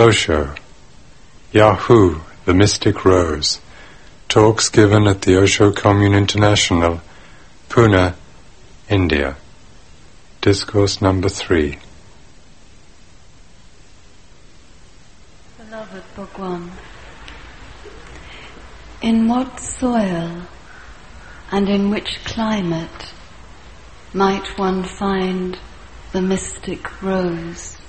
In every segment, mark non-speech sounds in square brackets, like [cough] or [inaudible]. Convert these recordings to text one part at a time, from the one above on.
Osho, Yaa-Hoo, the Mystic Rose. Talks given at the Osho Commune International, Pune, India. Discourse number three. Beloved Bhagwan, in what soil and in which climate might one find the mystic rose?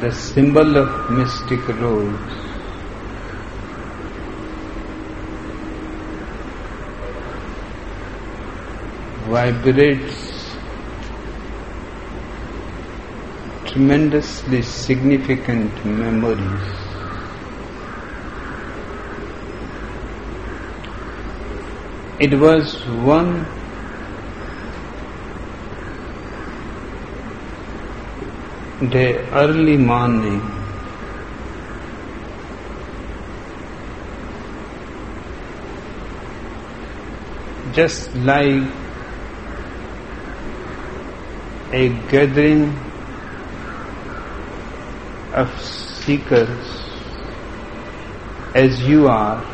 The symbol of mystic rose. vibrates tremendously significant memories. It was one day early morning. Just like a gathering of seekers as you are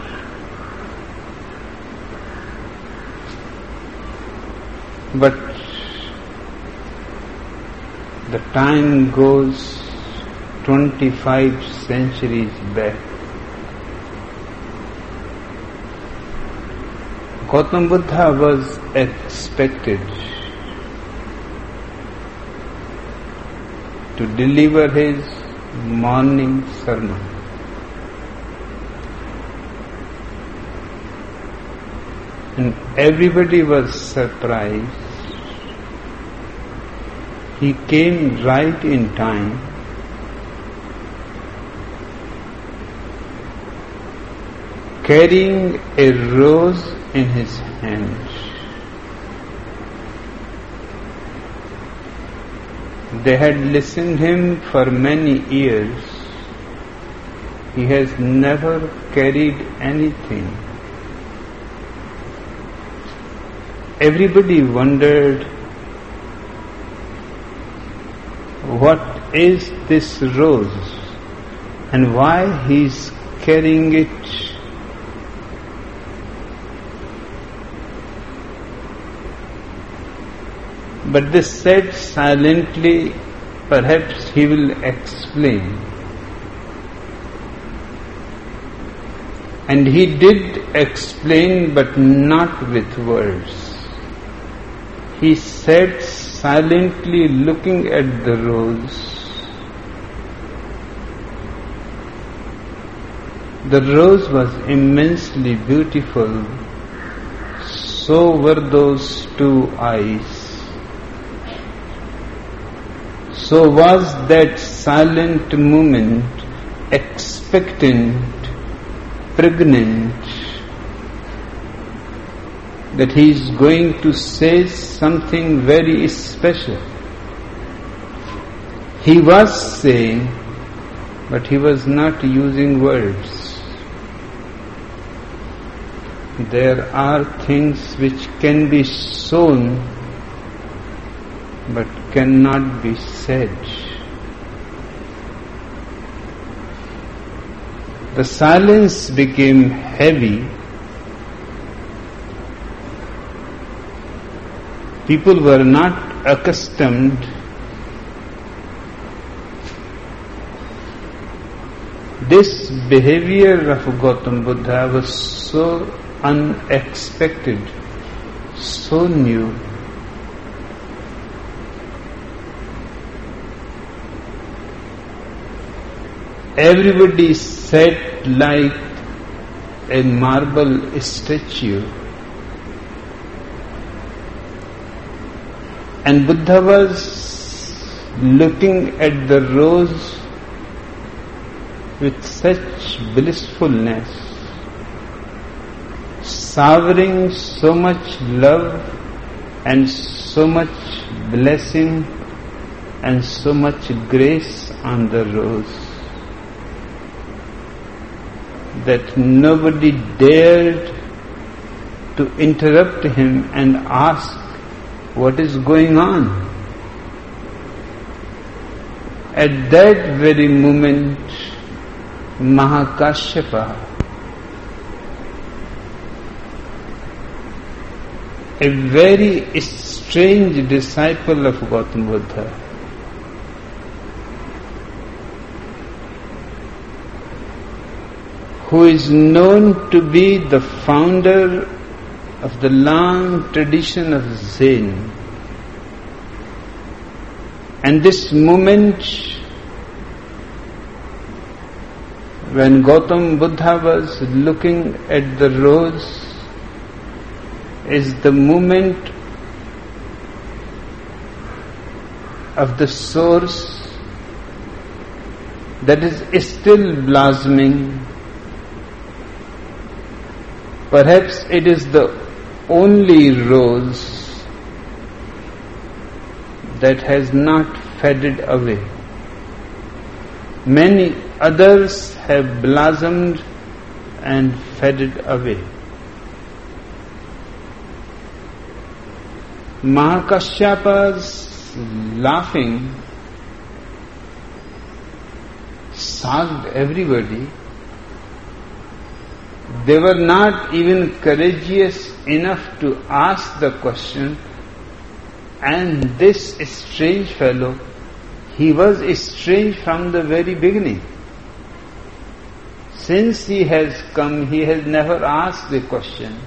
but the time goes 25 centuries back. Gautam Buddha was expected to deliver his morning sermon. And everybody was surprised he came right in time. Carrying a rose in his hand. They had listened him for many years. He has never carried anything. Everybody wondered what is this rose and why he's carrying it. But this said silently, perhaps he will explain. And he did explain, but not with words. He said silently looking at the rose. The rose was immensely beautiful, so were those two eyes. So was that silent moment expectant, pregnant, that he is going to say something very special. He was saying, but he was not using words. There are things which can be shown but cannot be said. The silence became heavy people were not accustomed this behavior of Gautam Buddha was so unexpected, so new. Everybody sat like a marble statue. And Buddha was looking at the rose with such blissfulness, savoring so much love and so much blessing and so much grace on the rose that nobody dared to interrupt him and ask what is going on. At that very moment, Mahakashyapa, a very strange disciple of Gautama Buddha, who is known to be the founder of the long tradition of Zen. And this moment when Gautam Buddha was looking at the rose is the moment of the source that is still blossoming Perhaps it is the only rose that has not faded away. Many others have blossomed and faded away. Mahakashyapa's laughing shocked everybody they were not even courageous enough to ask the question, and this strange fellow, he was strange from the very beginning. Since he has come, he has never asked the question.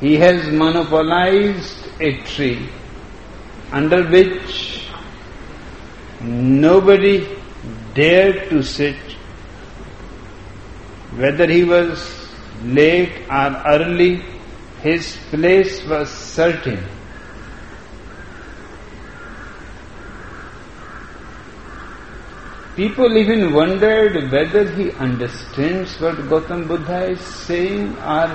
He has monopolized a tree under which nobody dared to sit whether he was late or early, his place was certain. People even wondered whether he understands what Gautam Buddha is saying or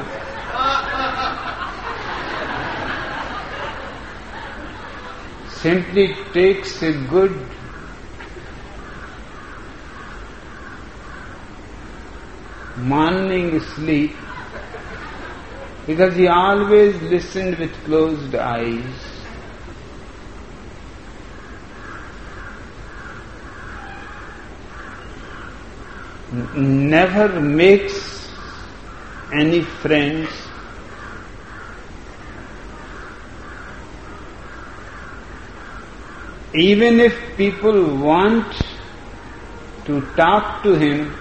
simply takes a good morning sleep because he always listened with closed eyes. Never makes any friends. Even if people want to talk to him,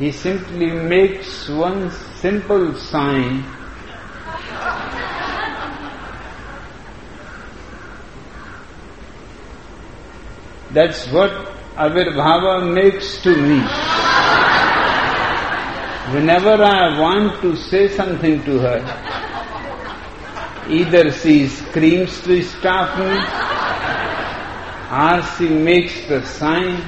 he simply makes one simple sign That's what Avirbhava makes to me. Whenever I want to say something to her, either she screams to stop me or she makes the sign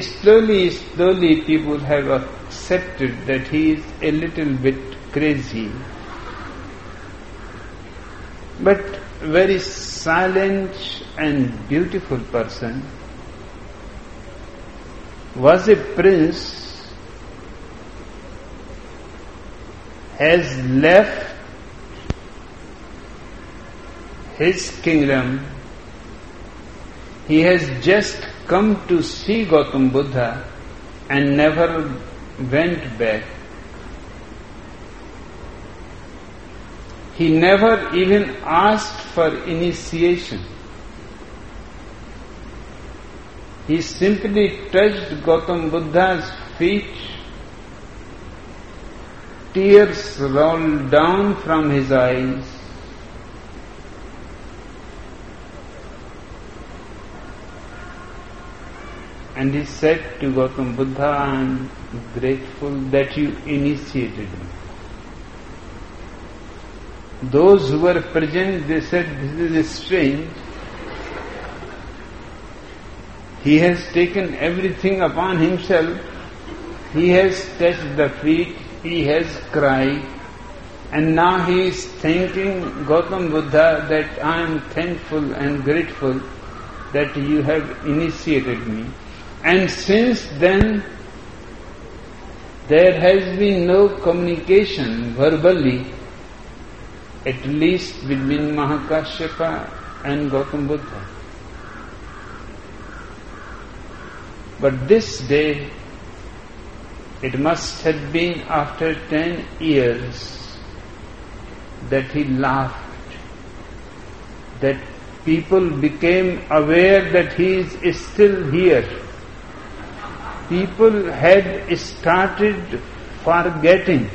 slowly, slowly people have accepted that he is a little bit crazy. But very silent and beautiful person. Was a prince. Has left his kingdom. He has just come to see Gautam Buddha and never went back. He never even asked for initiation. He simply touched Gautam Buddha's feet. Tears rolled down from his eyes. And he said to Gautam Buddha, I am grateful that you initiated me. Those who were present, they said, This is strange. He has taken everything upon himself. He has touched the feet, he has cried, and now he is thanking Gautam Buddha that I am thankful and grateful that you have initiated me. And since then, there has been no communication verbally, at least between Mahakashyapa and Gautam Buddha. But this day, it must have been after ten years that he laughed, that people became aware that he is still here people had started forgetting.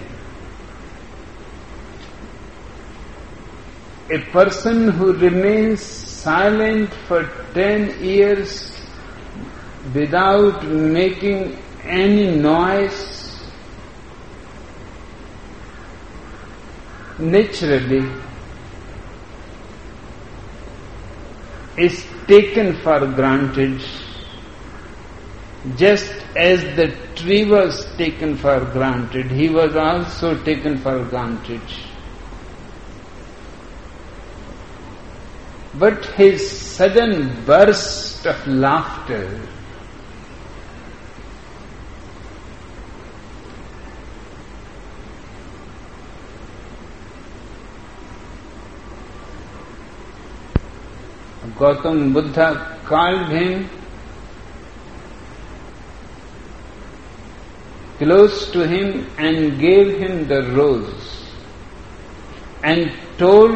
A person who remains silent for ten years without making any noise naturally is taken for granted just as the tree was taken for granted, he was also taken for granted. But his sudden burst of laughter Gautam Buddha called him close to him and gave him the rose and told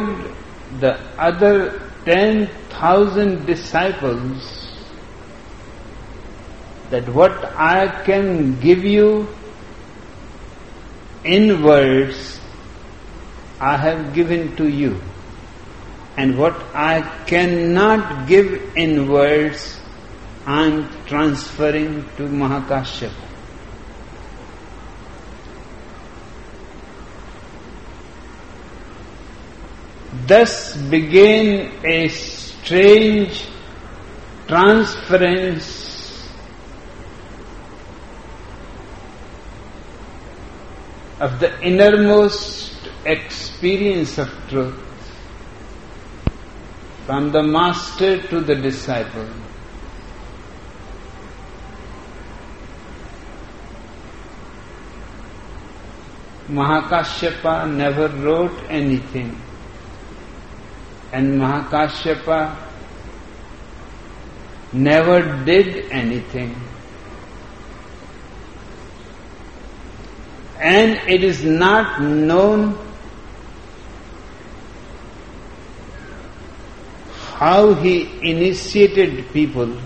the other 10,000 disciples that what I can give you in words, I have given to you. And what I cannot give in words, I am transferring to Mahakashyapa. Thus began a strange transference of the innermost experience of truth from the master to the disciple. Mahakashyapa never wrote anything and Mahakashyapa never did anything. And it is not known how he initiated people.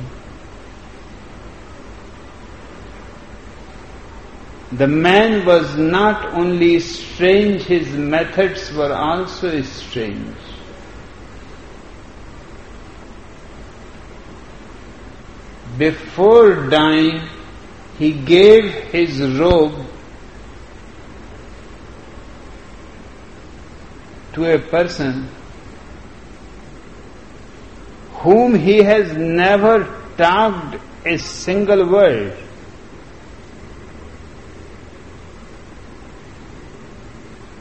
The man was not only strange, his methods were also strange. Before dying, he gave his robe to a person whom he has never talked a single word.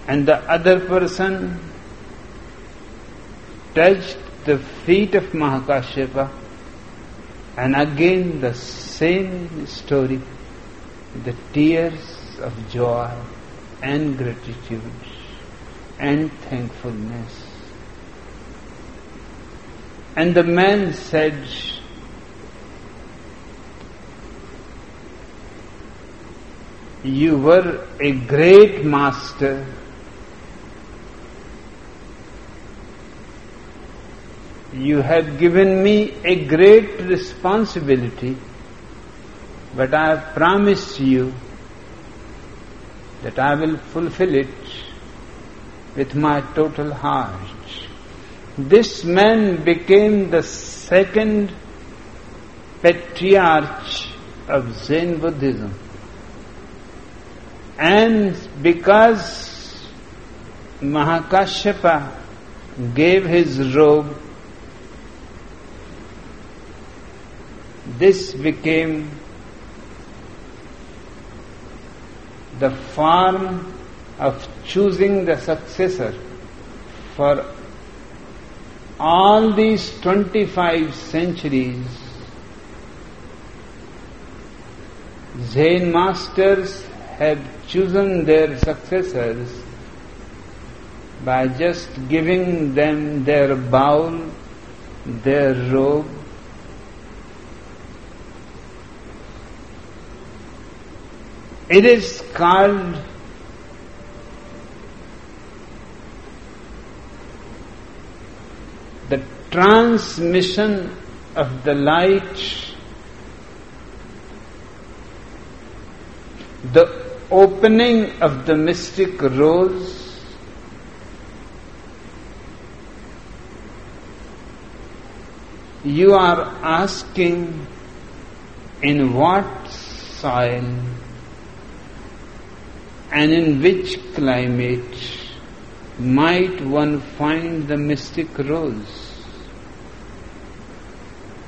And the other person touched the feet of Mahakashyapa and again the same story, the tears of joy and gratitude and thankfulness. And the man said, You were a great master, you have given me a great responsibility, but I have promised you that I will fulfill it with my total heart. This man became the second patriarch of Zen Buddhism. And because Mahakashyapa gave his robe, this became the form of choosing the successor for all these 25 centuries. Zen masters have chosen their successors by just giving them their bowl, their robe, It is called the transmission of the light, the opening of the mystic rose, you are asking in what soil and in which climate might one find the mystic rose?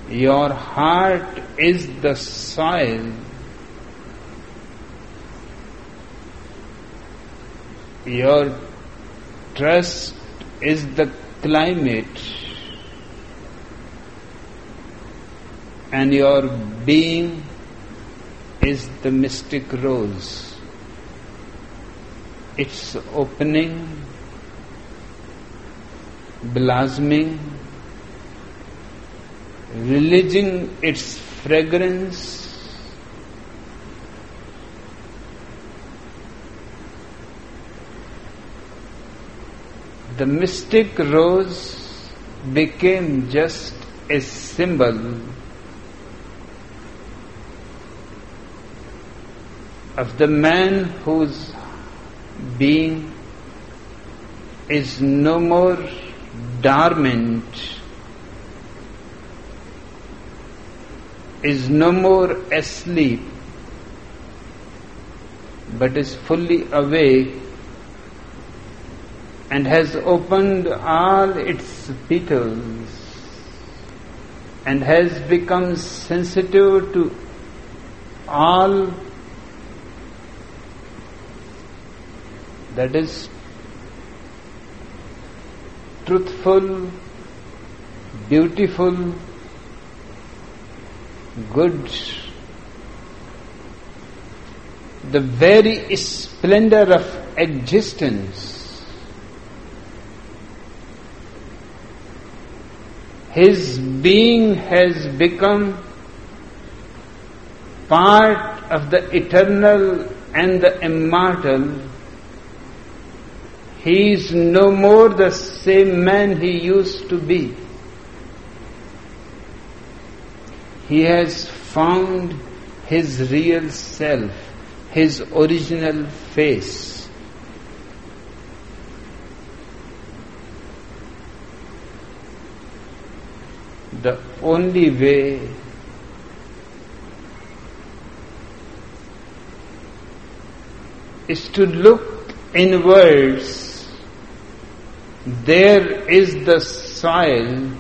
Your heart is the soil. Your trust is the climate. And your being is the mystic rose its opening, blossoming, releasing its fragrance. The mystic rose became just a symbol of the man whose being is no more dormant, is no more asleep, but is fully awake and has opened all its petals and has become sensitive to all that is truthful, beautiful, good, the very splendor of existence. His being has become part of the eternal and the immortal he is no more the same man he used to be. He has found his real self, his original face. The only way is to look inwards there is the soil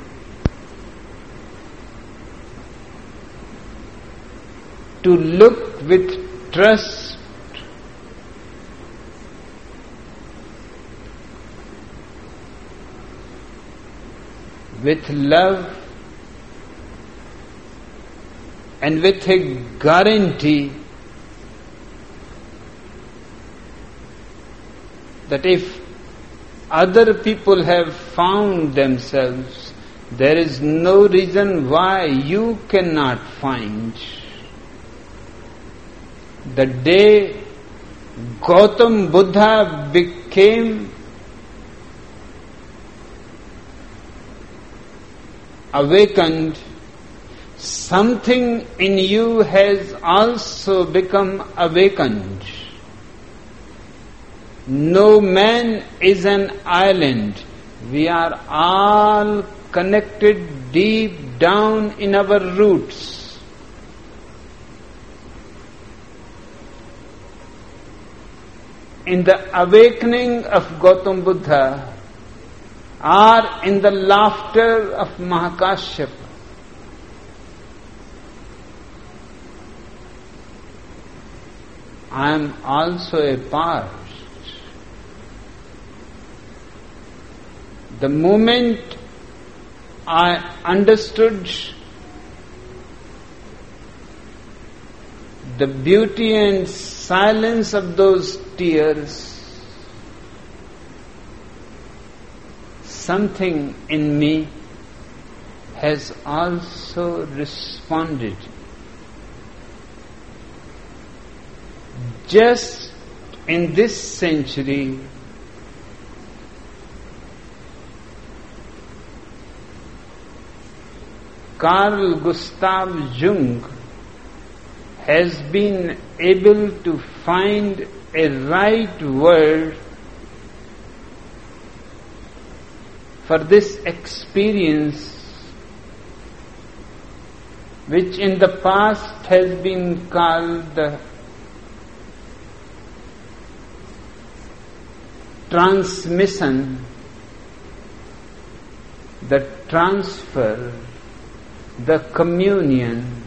to look with trust with love and with a guarantee that if other people have found themselves, there is no reason why you cannot find. The day Gautam Buddha became awakened, something in you has also become awakened. No man is an island. We are all connected deep down in our roots. In the awakening of Gautam Buddha, or in the laughter of Mahakashyapa, I am also a part. The moment I understood the beauty and silence of those tears, something in me has also responded. Just in this century, Carl Gustav Jung has been able to find a right word for this experience which in the past has been called the transmission, the transfer the communion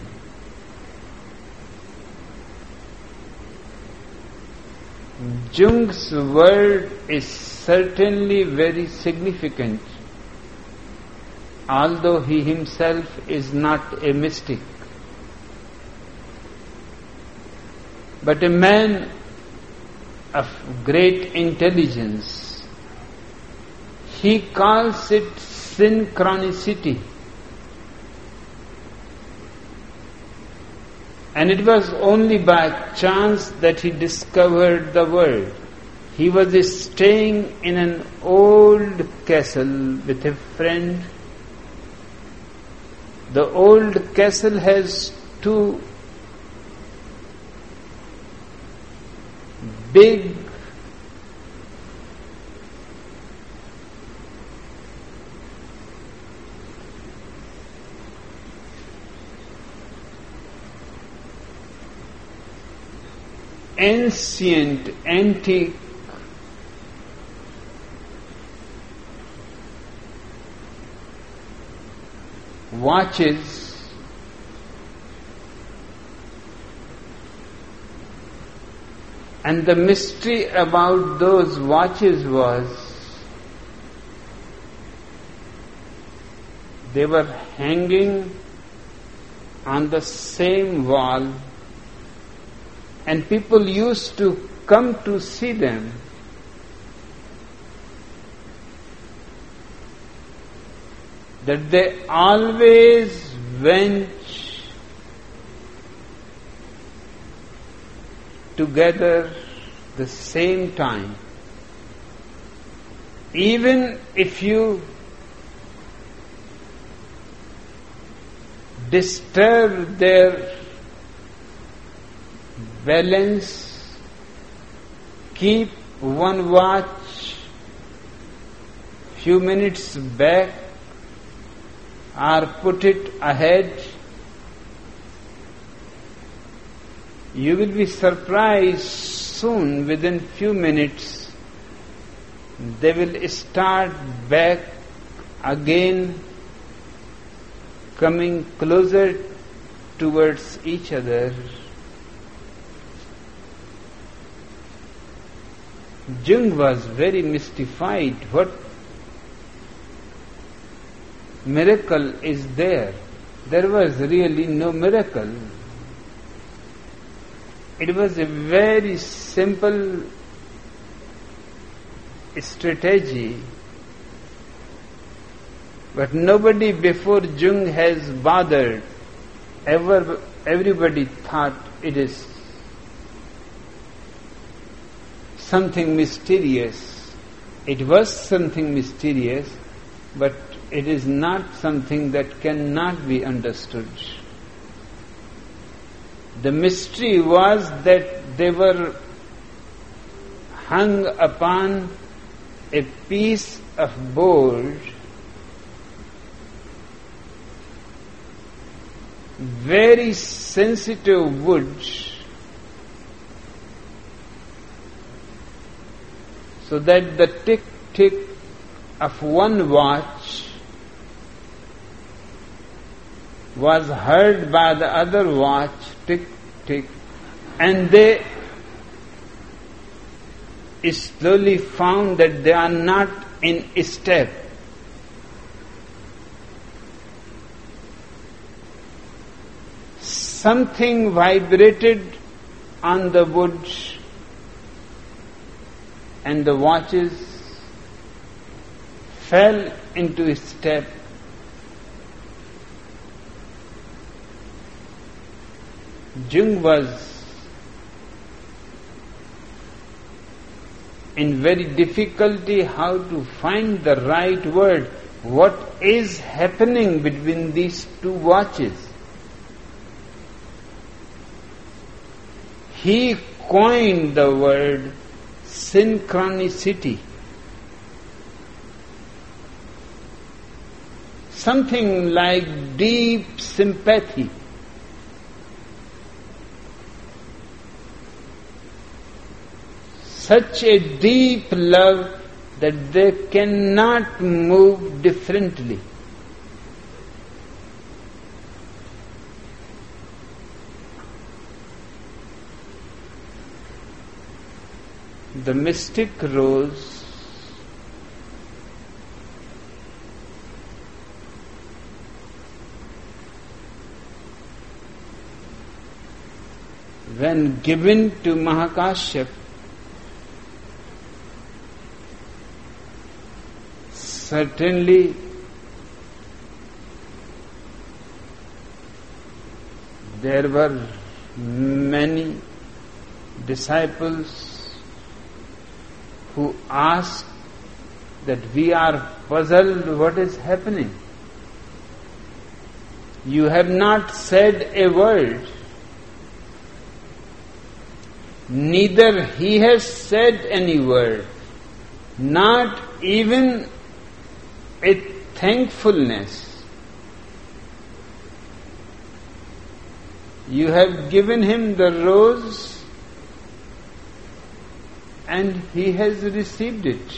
Jung's word is certainly very significant, although he himself is not a mystic. But a man of great intelligence, he calls it synchronicity. And it was only by chance that he discovered the world. He was staying in an old castle with a friend. The old castle has two big ancient, antique watches and the mystery about those watches was they were hanging on the same wall and people used to come to see them. That they always went together the same time. Even if you disturb their balance, keep one watch few minutes back or put it ahead, you will be surprised soon within few minutes they will start back again coming closer towards each other Jung was very mystified. What miracle is there? There was really no miracle. It was a very simple strategy. But nobody before Jung has bothered. Ever, everybody thought it is something mysterious. It was something mysterious, but it is not something that cannot be understood. The mystery was that they were hung upon a piece of board very sensitive wood so that the tick tick of one watch was heard by the other watch, tick, tick, and they slowly found that they are not in step. Something vibrated on the wood and the watches fell into his step Jung was in very difficulty how to find the right word. What is happening between these two watches? He coined the word synchronicity. Something like deep sympathy. such a deep love that they cannot move differently. The mystic rose when given to Mahakashyap certainly there were many disciples who asked that we are puzzled what is happening. You have not said a word. Neither he has said any word. Not even a thankfulness. You have given him the rose and he has received it.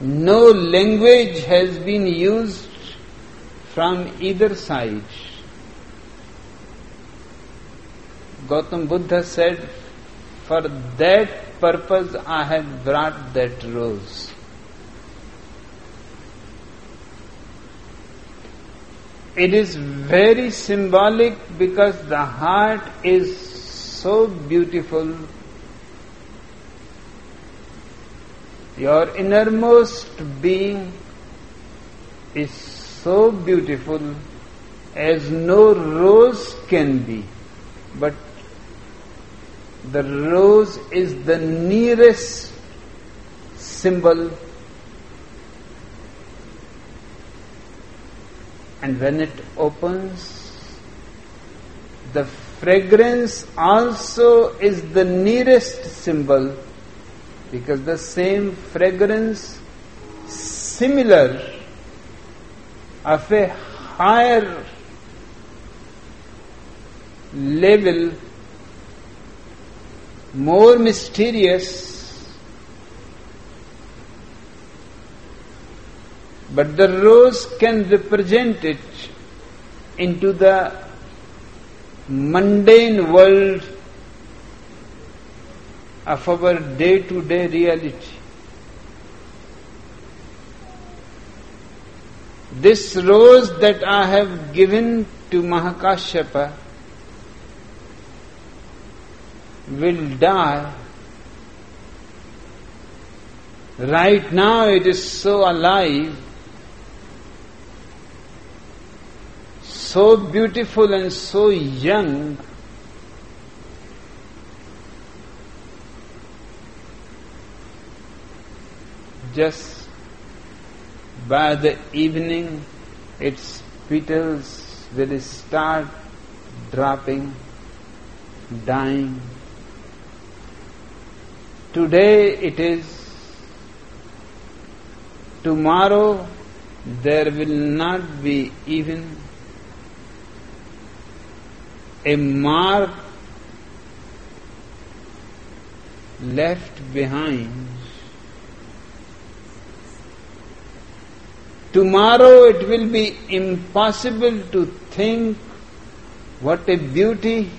No language has been used from either side. Gautam Buddha said, For that purpose I have brought that rose. It is very symbolic because the heart is so beautiful. Your innermost being is so beautiful as no rose can be. But the rose is the nearest symbol and when it opens the fragrance also is the nearest symbol because the same fragrance similar of a higher level more mysterious, but the rose can represent it into the mundane world of our day to day reality. This rose that I have given to Mahakashyapa will die. Right now it is so alive, so beautiful and so young. just by the evening its petals will start dropping, dying. Today it is, tomorrow there will not be even a mark left behind. Tomorrow it will be impossible to think what a beauty,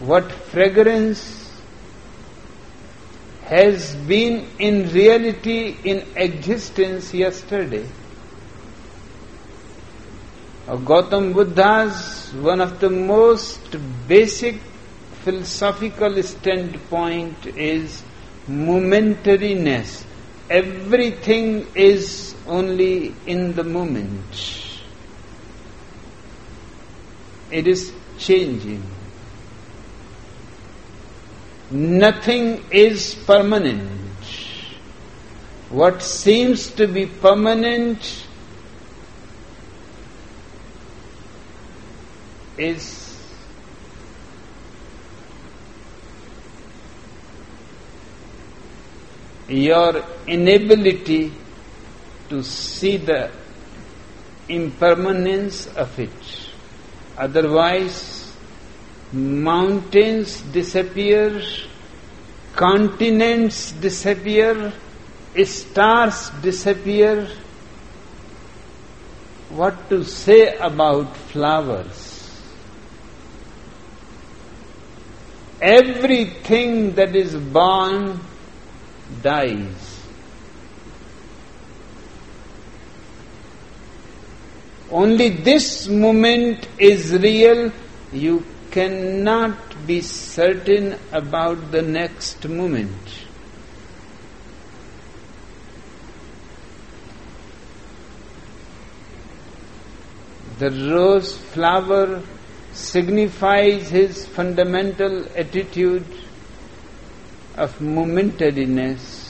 what fragrance has been in reality in existence yesterday. Gautam Buddha's one of the most basic philosophical standpoint is momentariness. Everything is only in the moment. It is changing. Nothing is permanent. What seems to be permanent is your inability to see the impermanence of it. Otherwise, mountains disappear, continents disappear, stars disappear. What to say about flowers? Everything that is born dies. Only this moment is real. You cannot be certain about the next moment. The rose flower signifies his fundamental attitude of momentariness.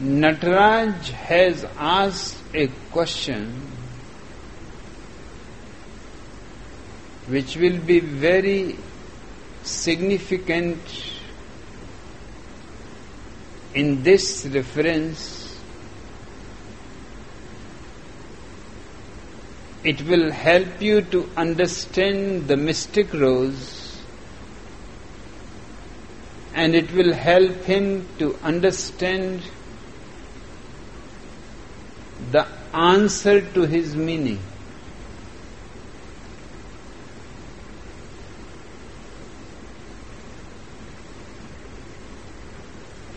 Nataraj has asked a question which will be very significant in this reference. It will help you to understand the mystic rose and it will help him to understand the answer to his meaning.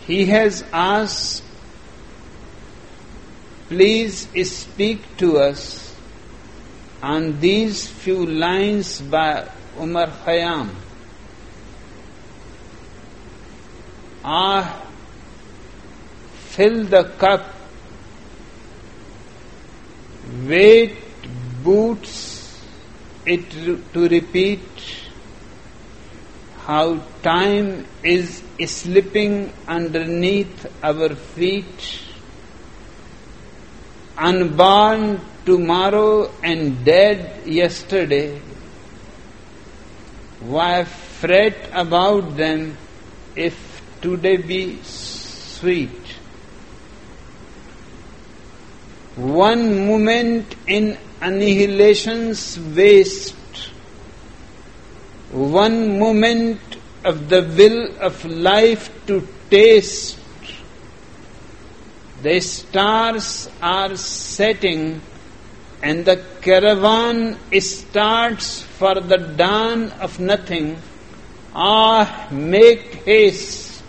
He has asked, please speak to us on these few lines by Umar Khayyam. Ah, fill the cup, wait boots it to repeat how time is slipping underneath our feet, unborn tomorrow and dead yesterday. Why fret about them if today be sweet? One moment in annihilation's waste, one moment of the will of life to taste. The stars are setting and the caravan starts for the dawn of nothing. Ah, make haste.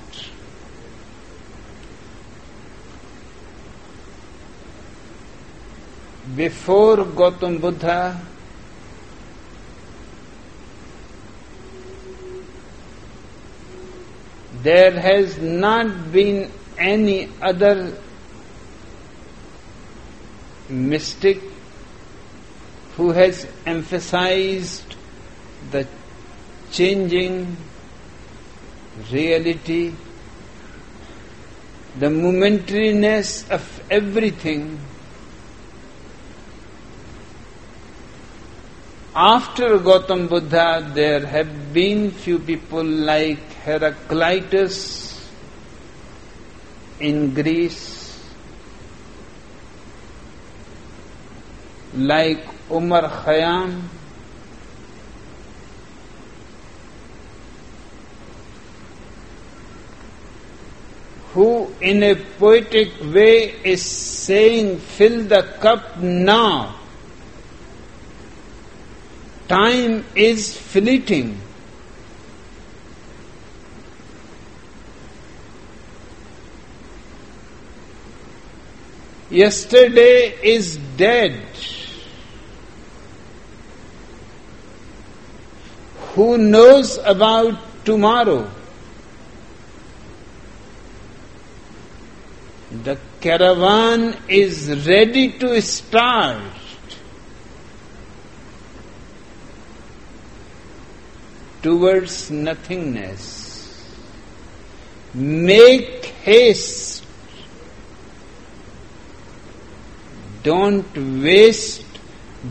Before Gautam Buddha There has not been any other mystic who has emphasized the changing reality, the momentariness of everything. After Gautam Buddha, there have been few people like Heraclitus in Greece, like Umar Khayyam, who in a poetic way is saying, Fill the cup now. Time is fleeting. Yesterday is dead. Who knows about tomorrow? The caravan is ready to start. Towards nothingness. Make haste Don't waste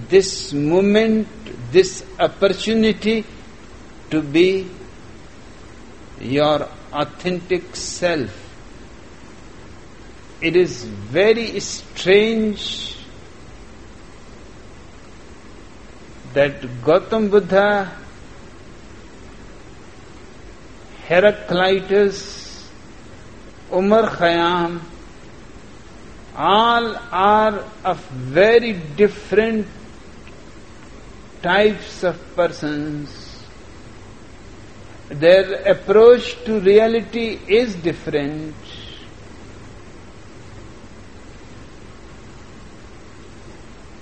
this moment, this opportunity to be your authentic self. It is very strange that Gautam Buddha, Heraclitus, Umar Khayyam, all are of very different types of persons. Their approach to reality is different.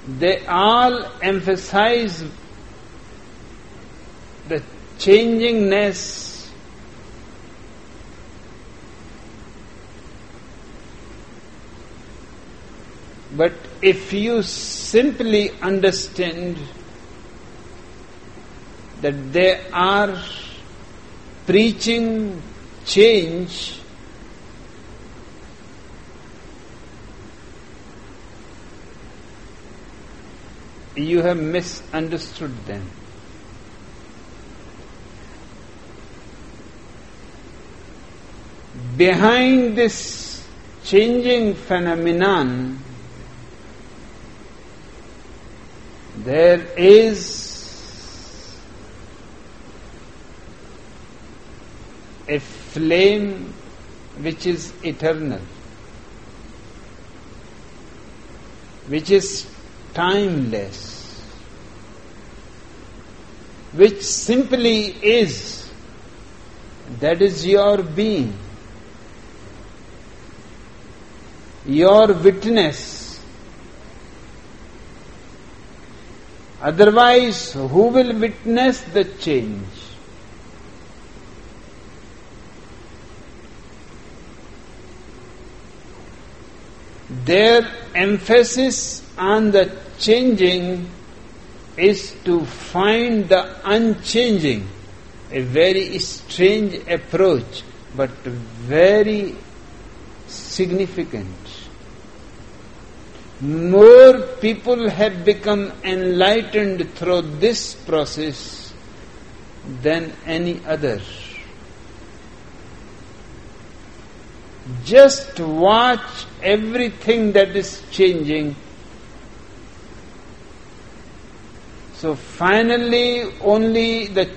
They all emphasize the changingness But if you simply understand that they are preaching change, you have misunderstood them. Behind this changing phenomenon there is a flame which is eternal, which is timeless, which simply is, that is your being, your witness Otherwise, who will witness the change? Their emphasis on the changing is to find the unchanging, a very strange approach, but very significant more people have become enlightened through this process than any other. Just watch everything that is changing. So finally, only the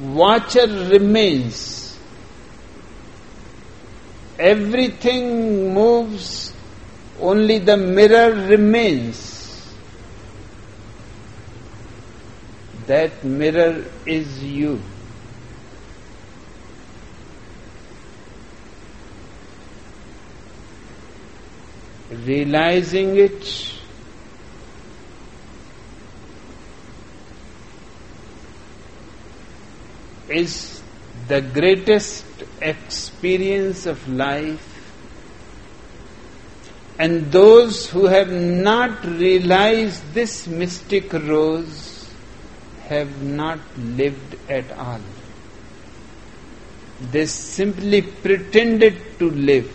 watcher remains. Everything moves only the mirror remains. That mirror is you. Realizing it, is the greatest experience of life and those who have not realized this mystic rose have not lived at all. They simply pretended to live.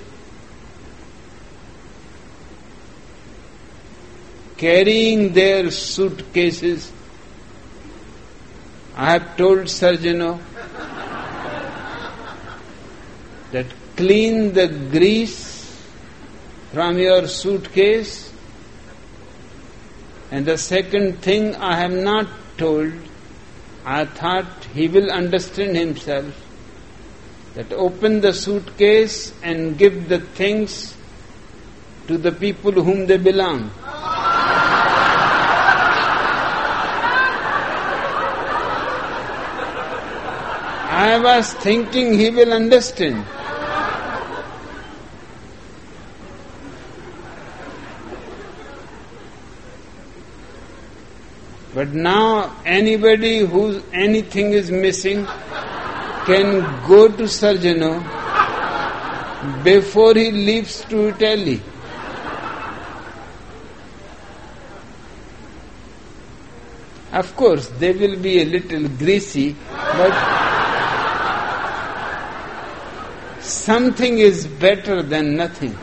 Carrying their suitcases. I have told Sarjano that clean the grease from your suitcase. And the second thing I have not told, I thought he will understand himself that open the suitcase and give the things to the people whom they belong. I was thinking he will understand. But now anybody whose anything is missing can go to Sarjano oh, before he leaves to Italy. Of course, they will be a little greasy, but something is better than nothing.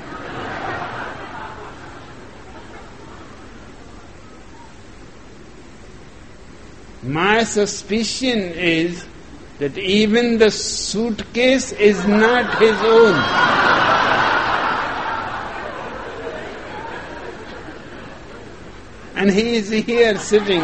My suspicion is that even the suitcase is not his own. And he is here sitting.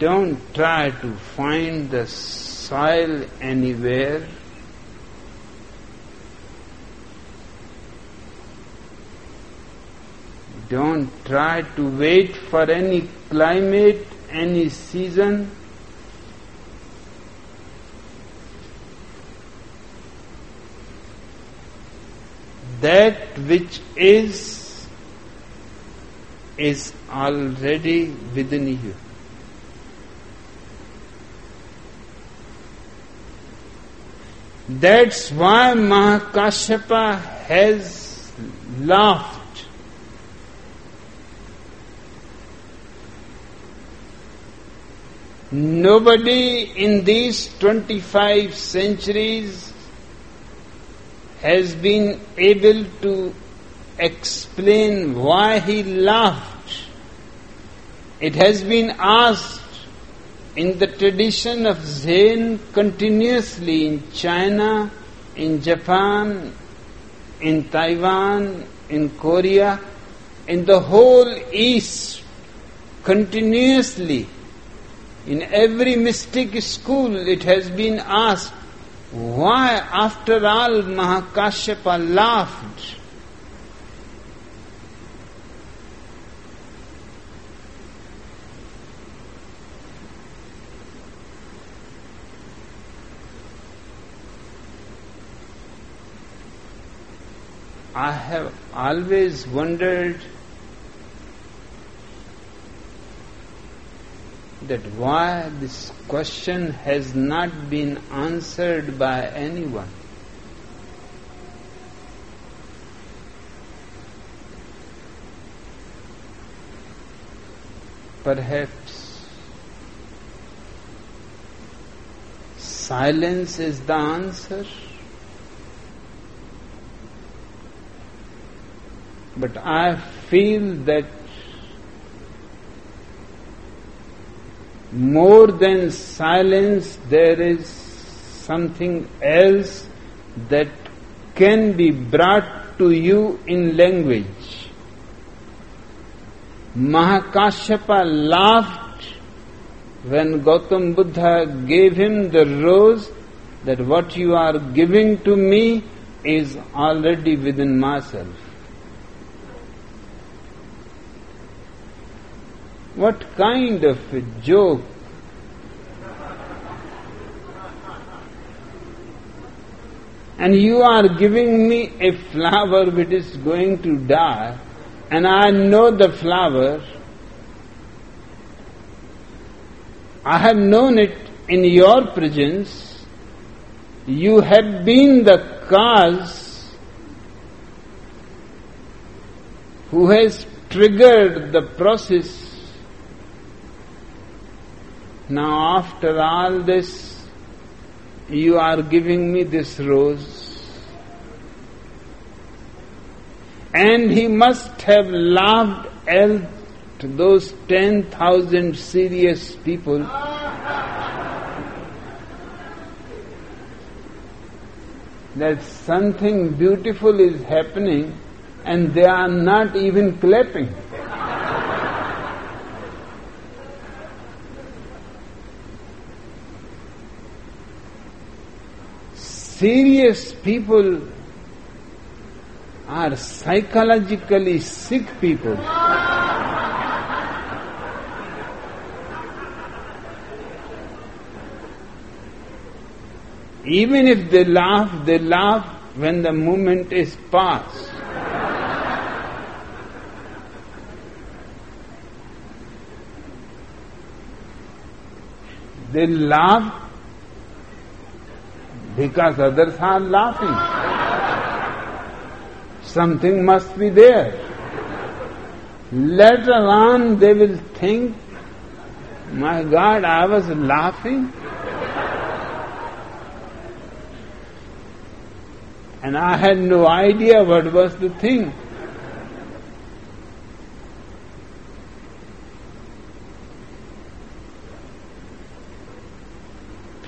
Don't try to find the soil anywhere. Don't try to wait for any climate, any season. That which is, is already within you. That's why Mahakashyapa has laughed. Nobody in these 25 centuries has been able to explain why he laughed. It has been asked in the tradition of Zen continuously in China, in Japan, in Taiwan, in Korea, in the whole East, continuously, in every mystic school, it has been asked, why after all Mahakashyapa laughed? I have always wondered that why this question has not been answered by anyone. Perhaps silence is the answer. But I feel that more than silence, there is something else that can be brought to you in language. Mahakashyapa laughed when Gautam Buddha gave him the rose that what you are giving to me is already within myself. What kind of a joke? and you are giving me a flower which is going to die, and I know the flower, I have known it in your presence, you have been the cause who has triggered the process. Now, after all this, you are giving me this rose. And he must have laughed at those 10,000 serious people. that something beautiful is happening and they are not even clapping. Serious people are psychologically sick people. Even if they laugh, they laugh when the moment is past. They laugh because others are laughing. Something must be there. Later on, they will think, My God, I was laughing. And I had no idea what was the thing.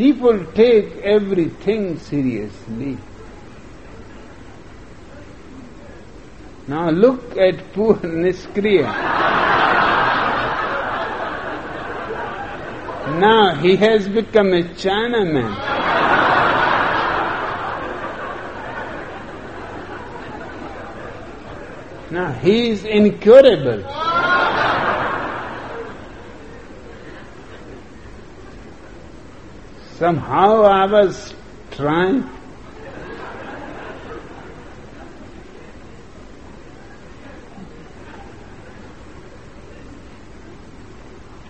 People take everything seriously. Now look at poor [laughs] Niskriya. now he has become a Chinaman. Now he is incurable. Somehow I was trying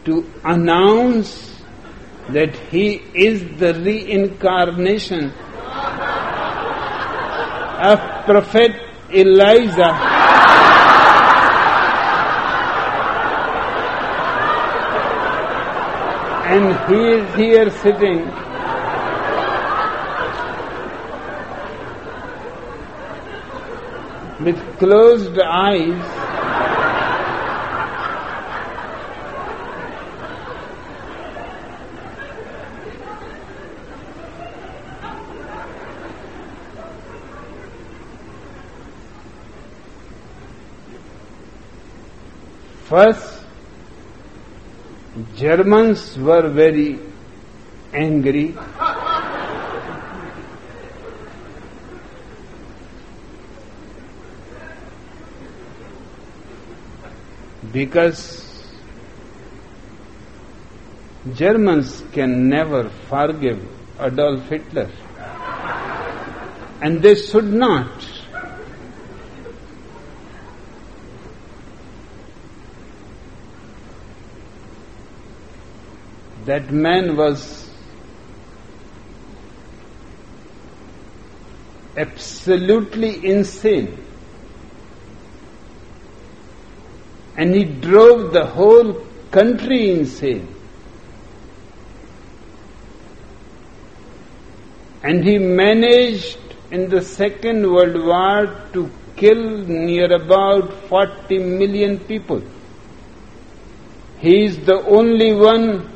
to announce that he is the reincarnation of Prophet Elijah. and he is here sitting. With closed eyes. First, Germans were very angry because Germans can never forgive Adolf Hitler. And they should not. That man was absolutely insane. and he drove the whole country insane. And he managed in the Second World War to kill near about 40 million people. He is the only one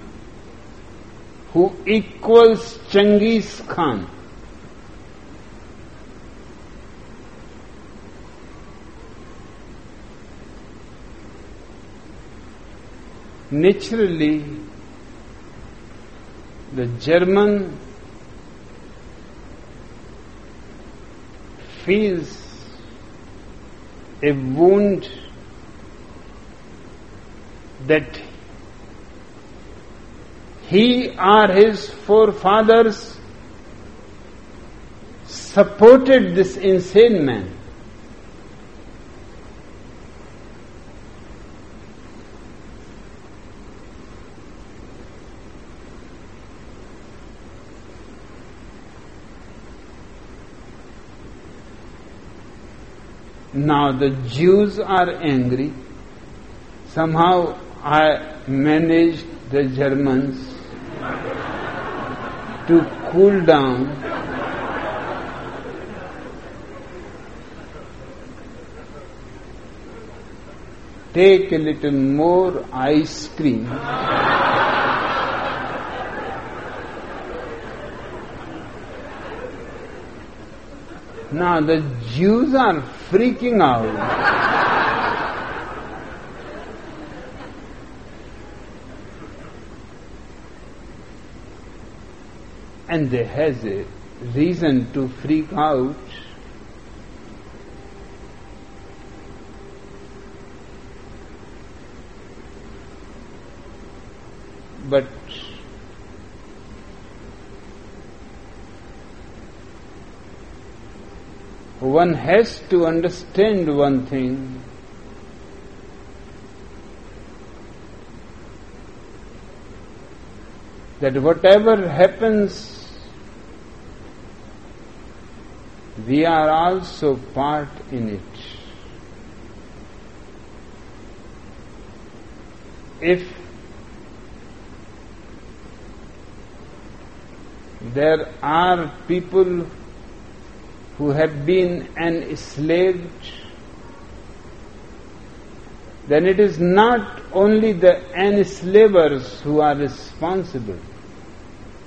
who equals Genghis Khan. naturally the German feels a wound that he or his forefathers supported this insane man. Now the Jews are angry. Somehow I managed the Germans to cool down. Take a little more ice cream. Now the Jews are freaking out. And they has a reason to freak out. But one has to understand one thing. That whatever happens, we are also part in it. If there are people who have been enslaved, then it is not only the enslavers who are responsible.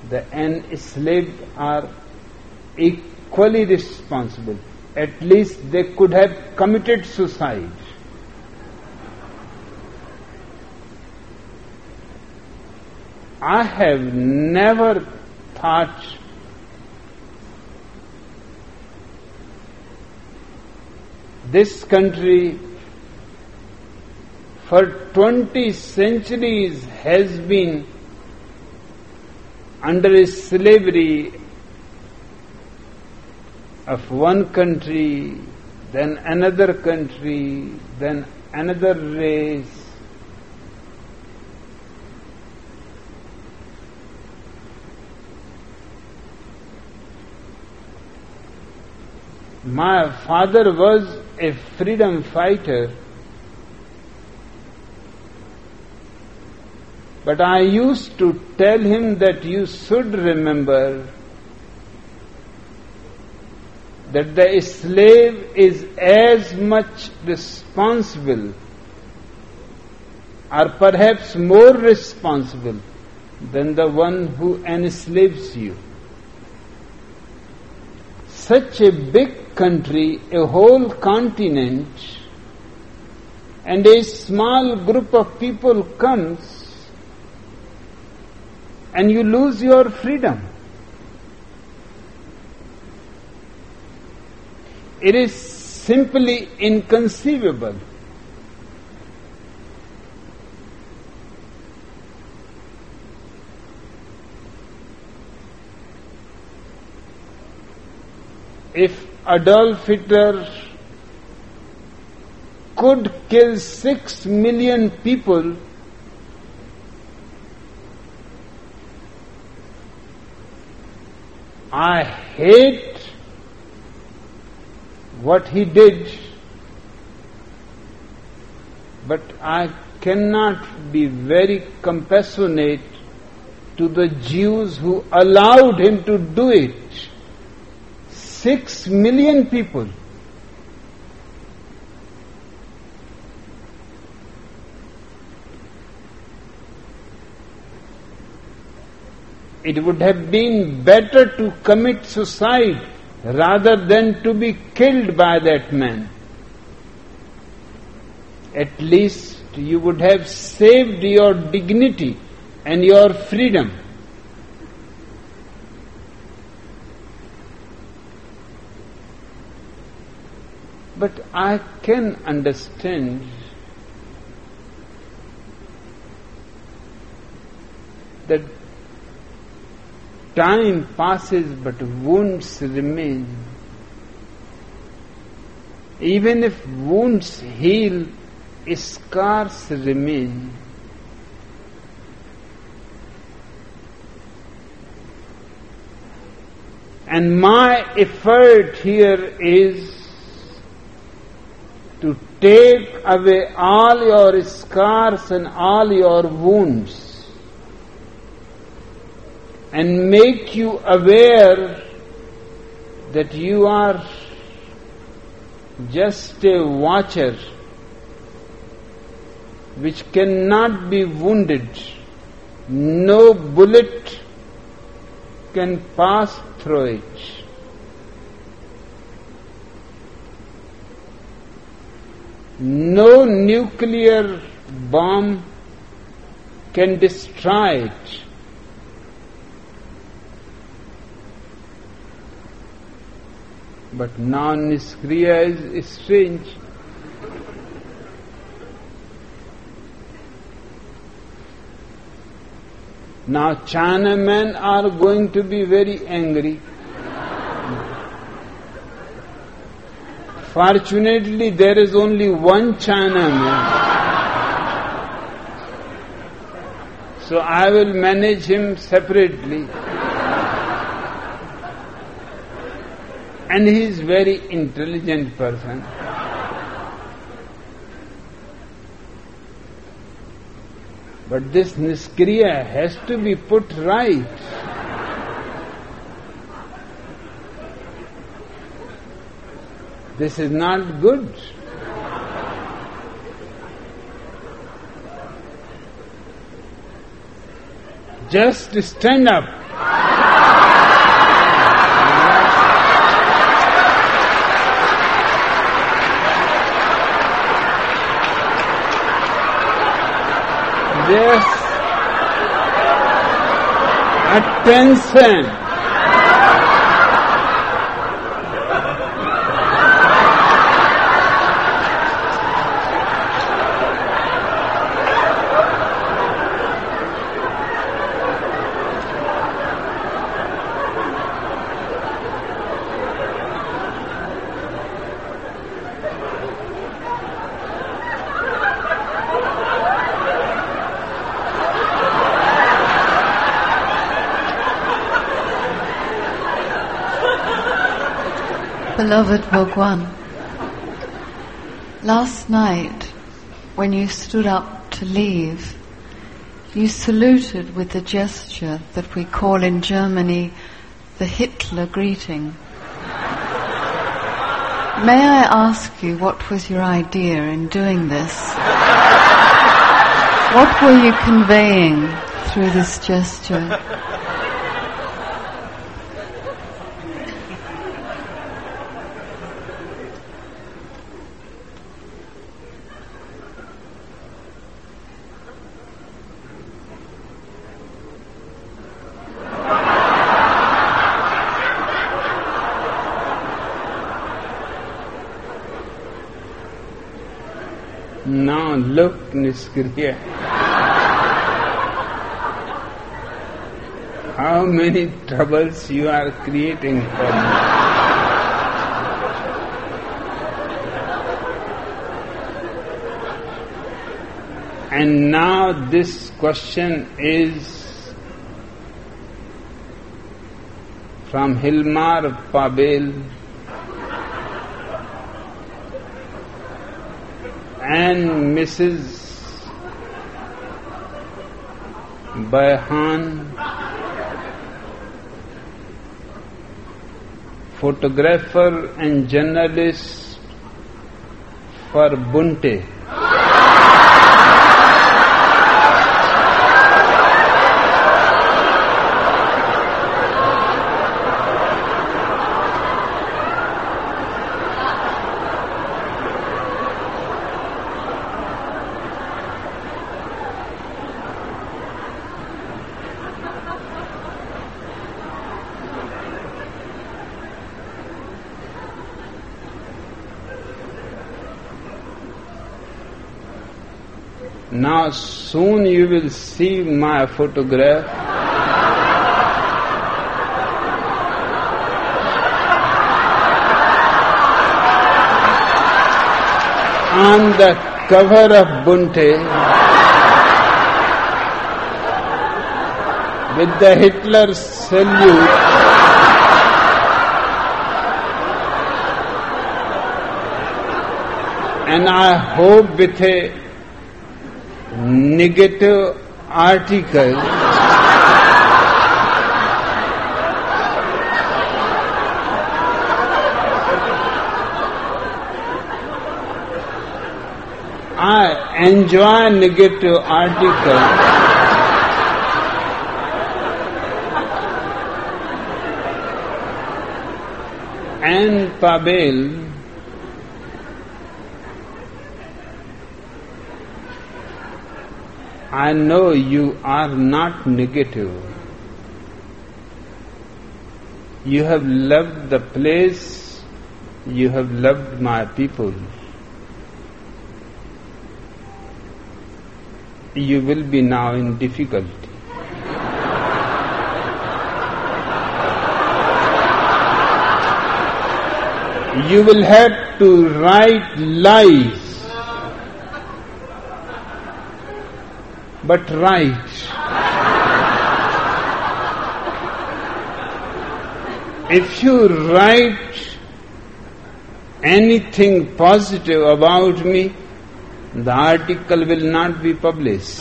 The enslaved are equally responsible. At least they could have committed suicide. I have never thought this country for 20 centuries has been under slavery of one country, then another country, then another race. My father was a freedom fighter, but I used to tell him that you should remember that the slave is as much responsible or perhaps more responsible than the one who enslaves you. Such a big country, a whole continent, and a small group of people comes and you lose your freedom. It is simply inconceivable. If Adolf Hitler could kill six million people I hate what he did, but I cannot be very compassionate to the Jews who allowed him to do it. Six million people. It would have been better to commit suicide rather than to be killed by that man. At least you would have saved your dignity and your freedom. But I can understand that time passes but wounds remain. Even if wounds heal, scars remain. And my effort here is to take away all your scars and all your wounds and make you aware that you are just a watcher which cannot be wounded. No bullet can pass through it. No nuclear bomb can destroy it. But now Niskriya is strange. Now Chinamen are going to be very angry. Fortunately, there is only one Chinaman. So I will manage him separately. And he is very intelligent person. But this niskriya has to be put right. This is not good. Just stand up. Attention. Beloved Bhagwan, last night when you stood up to leave, you saluted with the gesture that we call in Germany the Hitler greeting. May I ask you what was your idea in doing this? What were you conveying through this gesture? Now look, Niskriya. How many troubles you are creating for me. And now this question is from Hilmar Pabel and Mrs. Bayhan, photographer and journalist for Bunte. Soon you will see my photograph. on the cover of Bunte with the Hitler salute. And I hope with a negative article I enjoy negative article. and Pavel I know you are not negative. You have loved the place, you have loved my people. You will be now in difficulty. You will have to write lies but right. If you write anything positive about me, the article will not be published.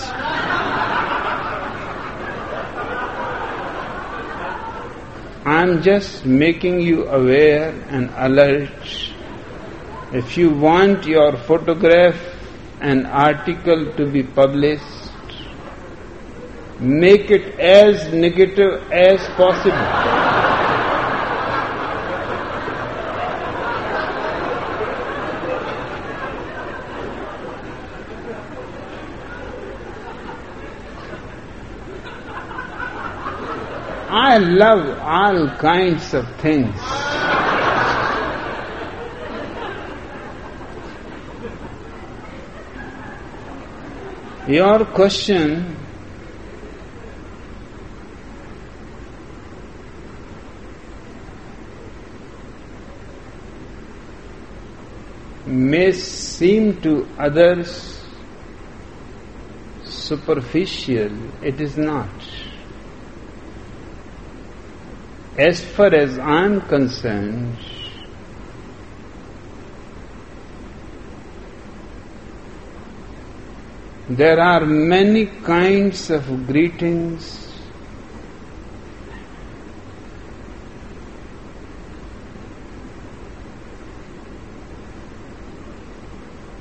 I am just making you aware and alert. If you want your photograph and article to be published, make it as negative as possible. I love all kinds of things. Your question may seem to others superficial, it is not. As far as I am concerned, there are many kinds of greetings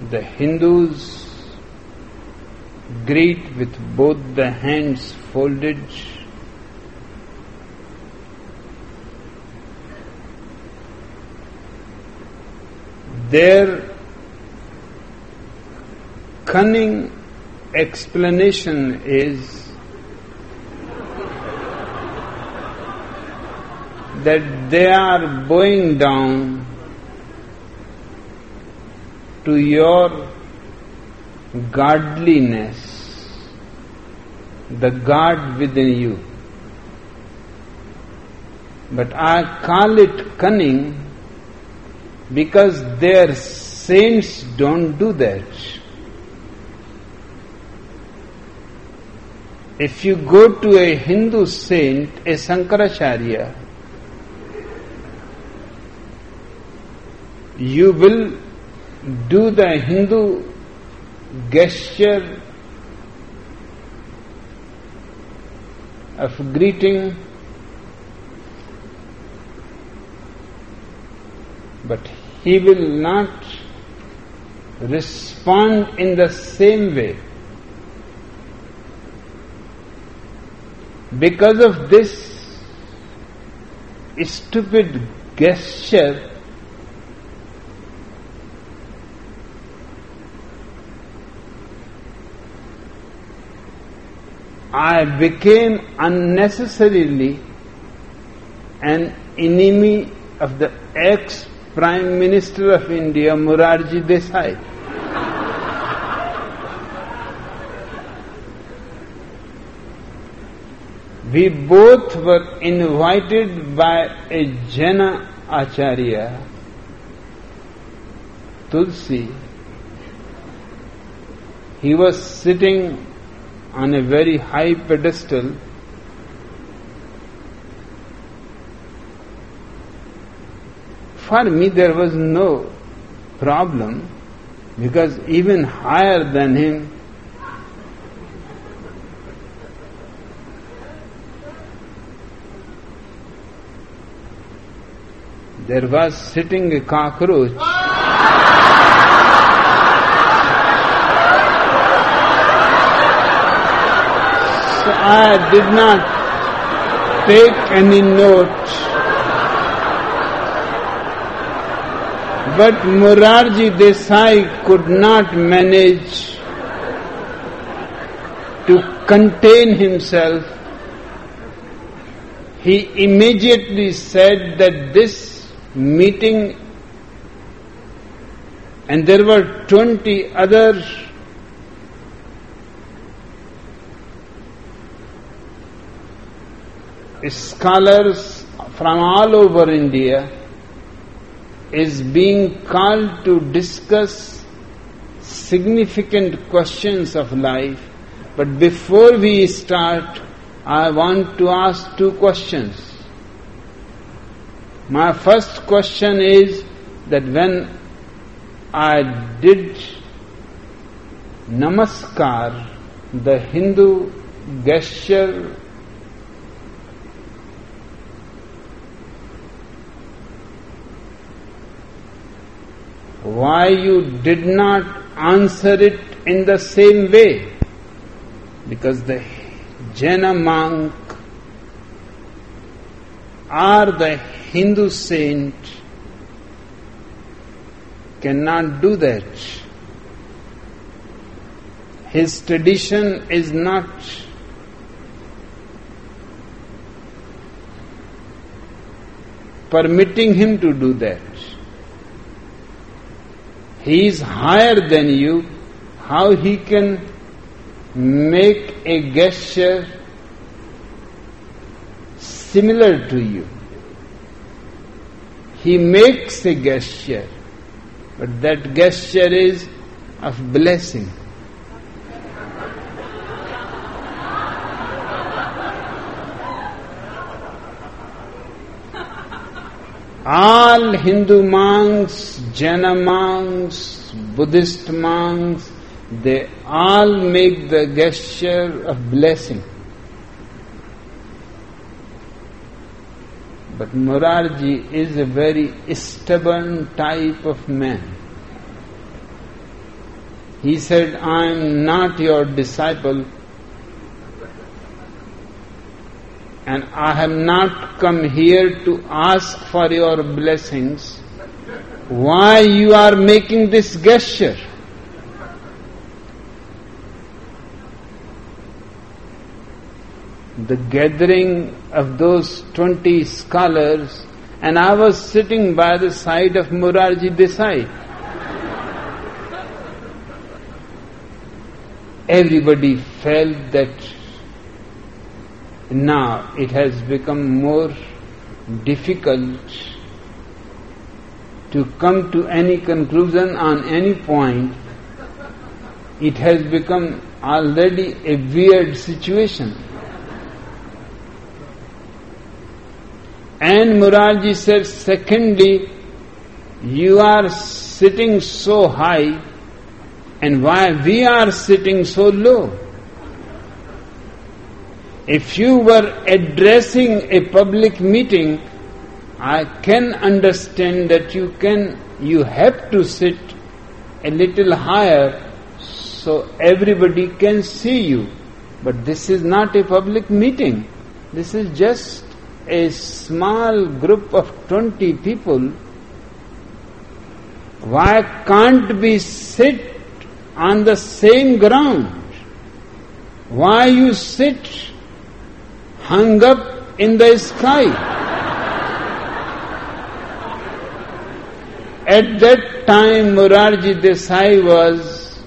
The Hindus greet with both the hands folded. Their cunning explanation is that they are bowing down to your godliness, the God within you. But I call it cunning because their saints don't do that. If you go to a Hindu saint, a Sankaracharya, you will do the Hindu gesture of greeting, but he will not respond in the same way. Because of this stupid gesture, I became unnecessarily an enemy of the ex Prime Minister of India, Morarji Desai. We both were invited by a Jaina Acharya, Tulsi, he was sitting on a very high pedestal. For me, there was no problem because even higher than him, there was sitting a cockroach. So I did not take any note. But Morarji Desai could not manage to contain himself. He immediately said that this meeting and there were 20 other scholars from all over India is being called to discuss significant questions of life. But before we start, I want to ask two questions. My first question is that when I did namaskar, the Hindu gesture why you did not answer it in the same way? Because the Jaina monk or the Hindu saint cannot do that. His tradition is not permitting him to do that. He is higher than you. How he can make a gesture similar to you? He makes a gesture, but that gesture is of blessing. All Hindu monks, Jaina monks, Buddhist monks, they all make the gesture of blessing. But Morarji is a very stubborn type of man. He said, I am not your disciple, and I have not come here to ask for your blessings. Why you are making this gesture? The gathering of those 20 scholars, and I was sitting by the side of Morarji Desai. Everybody felt that now it has become more difficult to come to any conclusion on any point. It has become already a weird situation. And Morarji said, secondly, you are sitting so high, and why we are sitting so low? If you were addressing a public meeting, I can understand that you can, you have to sit a little higher so everybody can see you. But this is not a public meeting. This is just a small group of 20 people. Why can't we sit on the same ground? Why you sit hung up in the sky. At that time, Morarji Desai was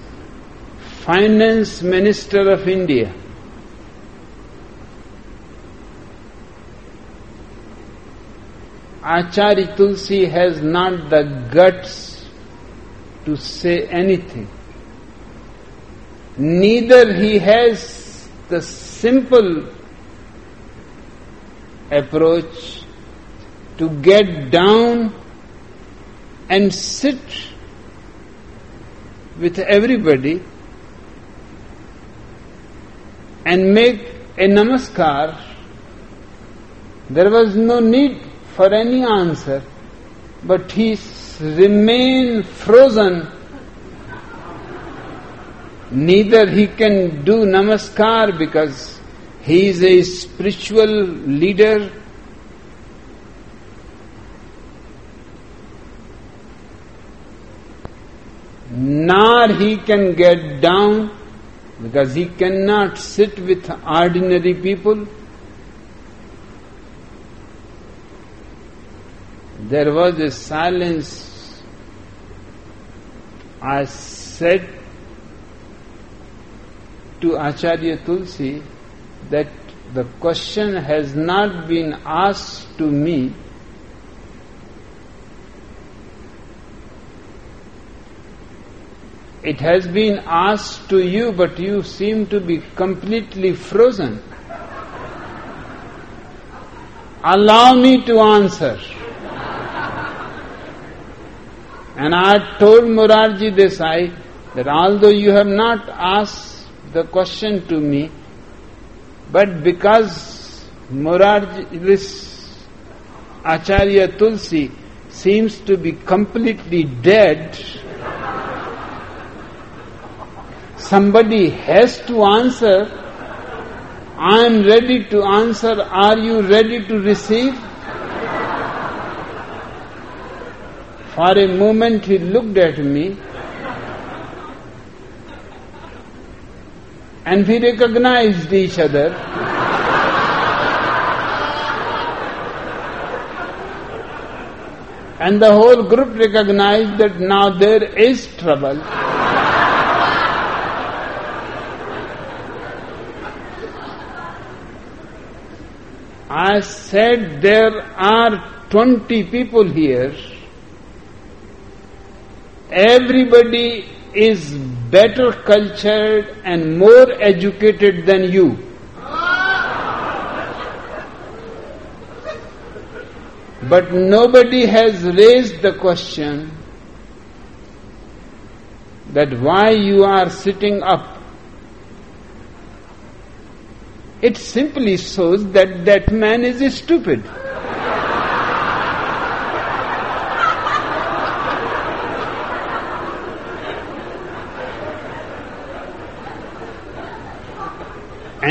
finance minister of India. Acharya Tulsi has not the guts to say anything. neither he has the simple approach to get down and sit with everybody and make a namaskar. There was no need for any answer, but he remained frozen neither he can do namaskar because he is a spiritual leader. Nor he can get down because he cannot sit with ordinary people. There was a silence. I said to Acharya Tulsi that the question has not been asked to me, it has been asked to you, but you seem to be completely frozen. Allow me to answer. And I told Morarji Desai that although you have not asked the question to me, but because Morarji, this Acharya Tulsi seems to be completely dead, somebody has to answer. I am ready to answer. Are you ready to receive? For a moment he looked at me and we recognized each other. and the whole group recognized that now there is trouble. I said there are 20 people here. Everybody is better cultured and more educated than you. But nobody has raised the question that why you are sitting up. It simply shows that that man is stupid.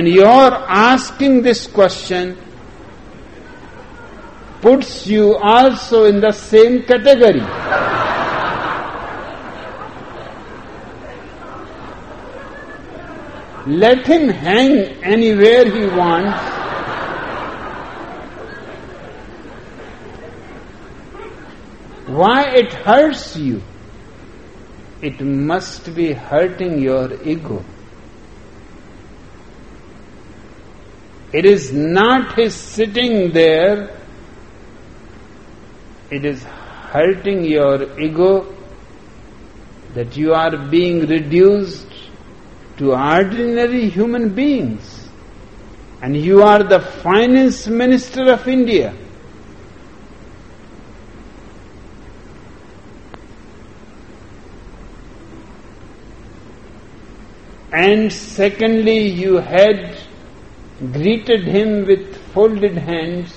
And your asking this question puts you also in the same category. Let him hang anywhere he wants. Why it hurts you? It must be hurting your ego. It is not his sitting there, it is hurting your ego that you are being reduced to ordinary human beings. And you are the finance minister of India. And secondly, you had greeted him with folded hands.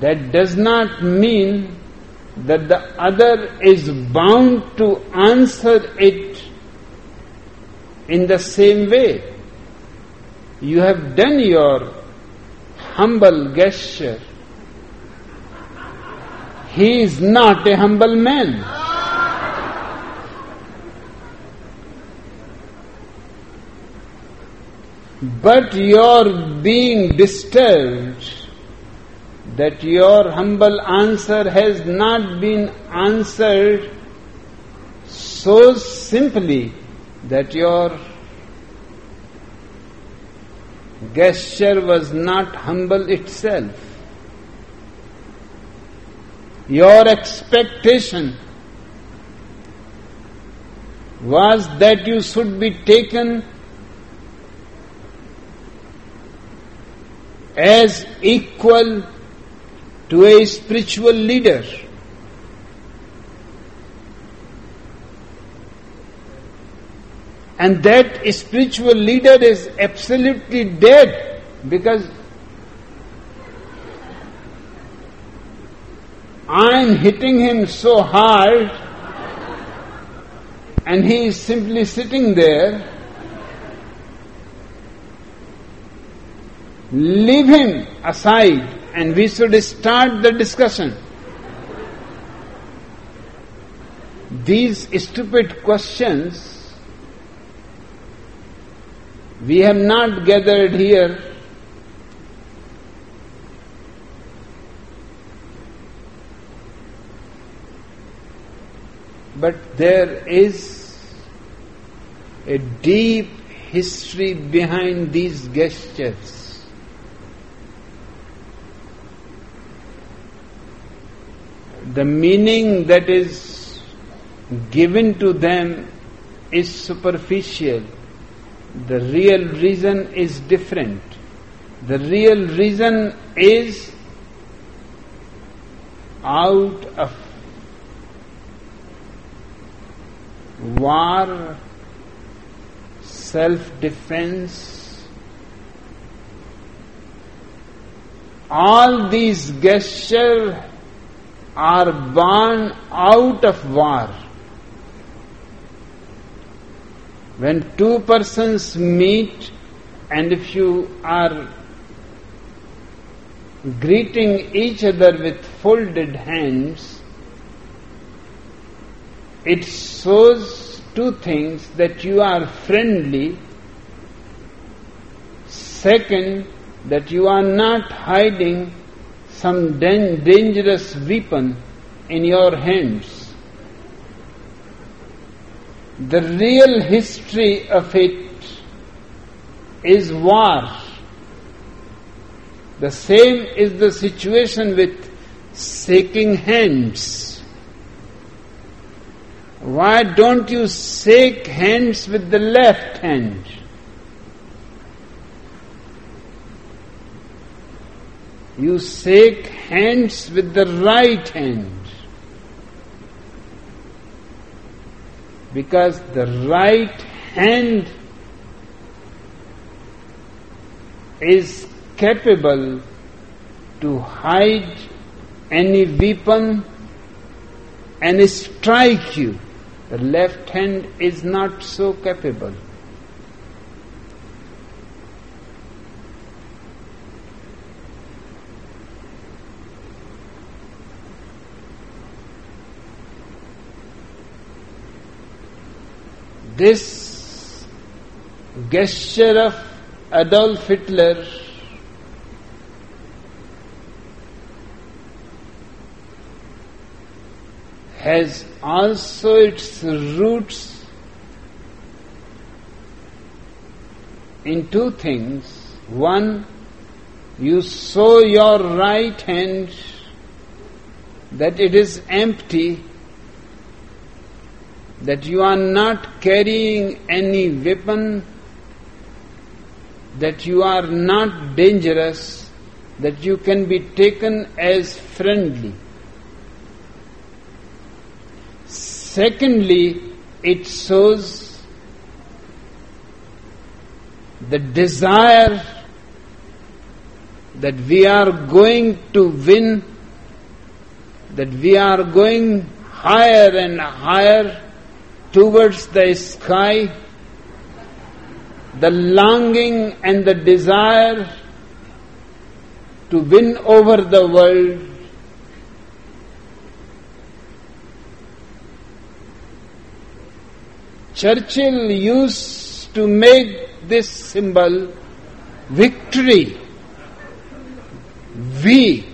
That does not mean that the other is bound to answer it in the same way. You have done your humble gesture. He is not a humble man. But your being disturbed that your humble answer has not been answered so simply that your gesture was not humble itself. Your expectation was that you should be taken as equal to a spiritual leader. And that spiritual leader is absolutely dead because I'm hitting him so hard and he is simply sitting there. Leave him aside and we should start the discussion. These stupid questions we have not gathered here but there is a deep history behind these gestures. The meaning that is given to them is superficial the real reason is different. The real reason is out of war, self defense, all these gestures are born out of war. When two persons meet and if you are greeting each other with folded hands, it shows two things that you are friendly. Second, that you are not hiding some dangerous weapon in your hands. The real history of it is war. The same is the situation with shaking hands. Why don't you shake hands with the left hand? You shake hands with the right hand. because the right hand is capable to hide any weapon and strike you. The left hand is not so capable. This gesture of Adolf Hitler has also its roots in two things. One, you show your right hand that it is empty that you are not carrying any weapon, that you are not dangerous, that you can be taken as friendly. Secondly, it shows the desire that we are going to win, that we are going higher and higher towards the sky, the longing and the desire to win over the world. Churchill used to make this symbol victory. We,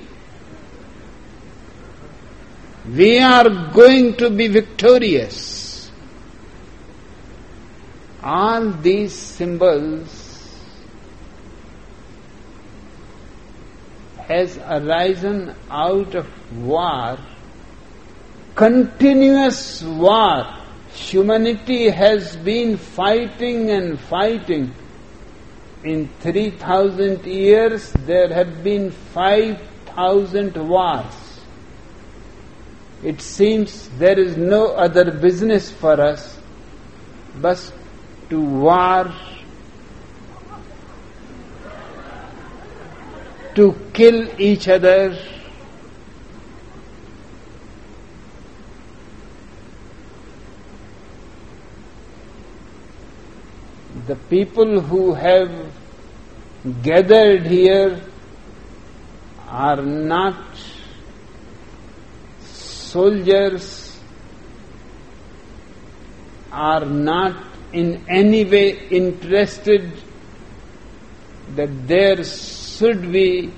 we are going to be victorious. All these symbols has arisen out of war, continuous war, humanity has been fighting and fighting. In 3000 years, there have been 5,000 wars. It seems there is no other business for us but to war, to kill each other, the people who have gathered here are not soldiers, are not in any way interested that there should be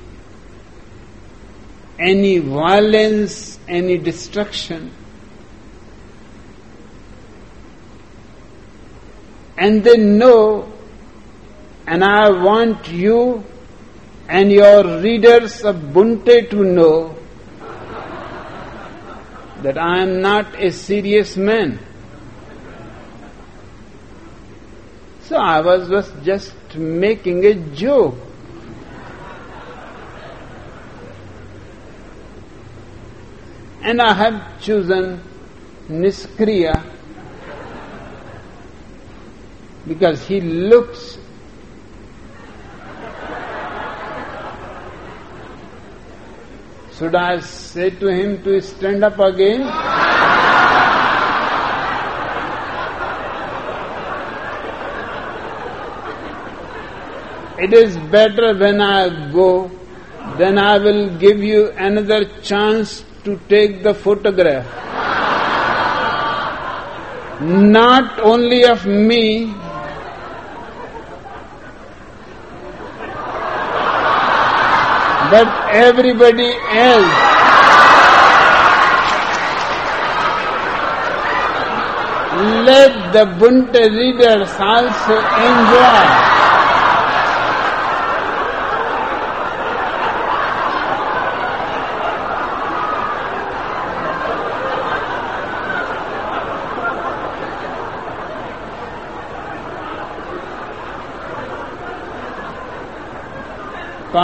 any violence, any destruction. and they know, and I want you and your readers of Bunte to know that I am not a serious man. So I was was just making a joke. And I have chosen Niskriya because he looks Should I say to him to stand up again? It is better when I go, then I will give you another chance to take the photograph. Not only of me, but everybody else. Let the Bunte readers also enjoy.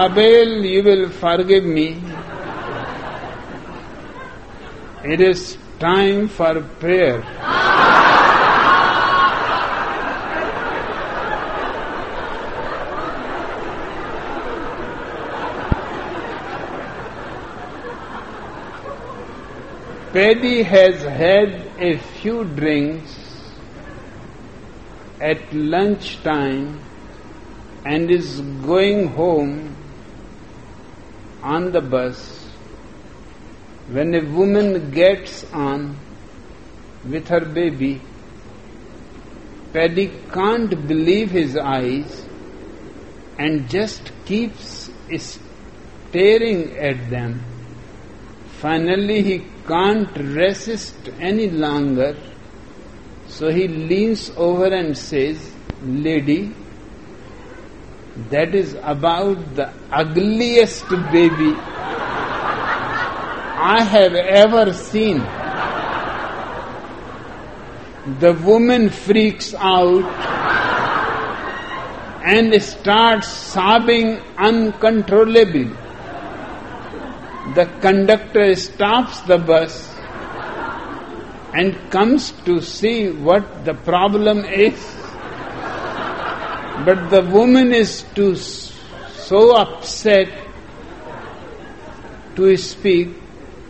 Pavel, you will forgive me. It is time for prayer. Paddy has had a few drinks at lunchtime and is going home on the bus, when a woman gets on with her baby, Paddy can't believe his eyes and just keeps staring at them. Finally, he can't resist any longer, so he leans over and says, Lady, that is about the ugliest baby I have ever seen. The woman freaks out and starts sobbing uncontrollably. The conductor stops the bus and comes to see what the problem is. But the woman is too so upset to speak.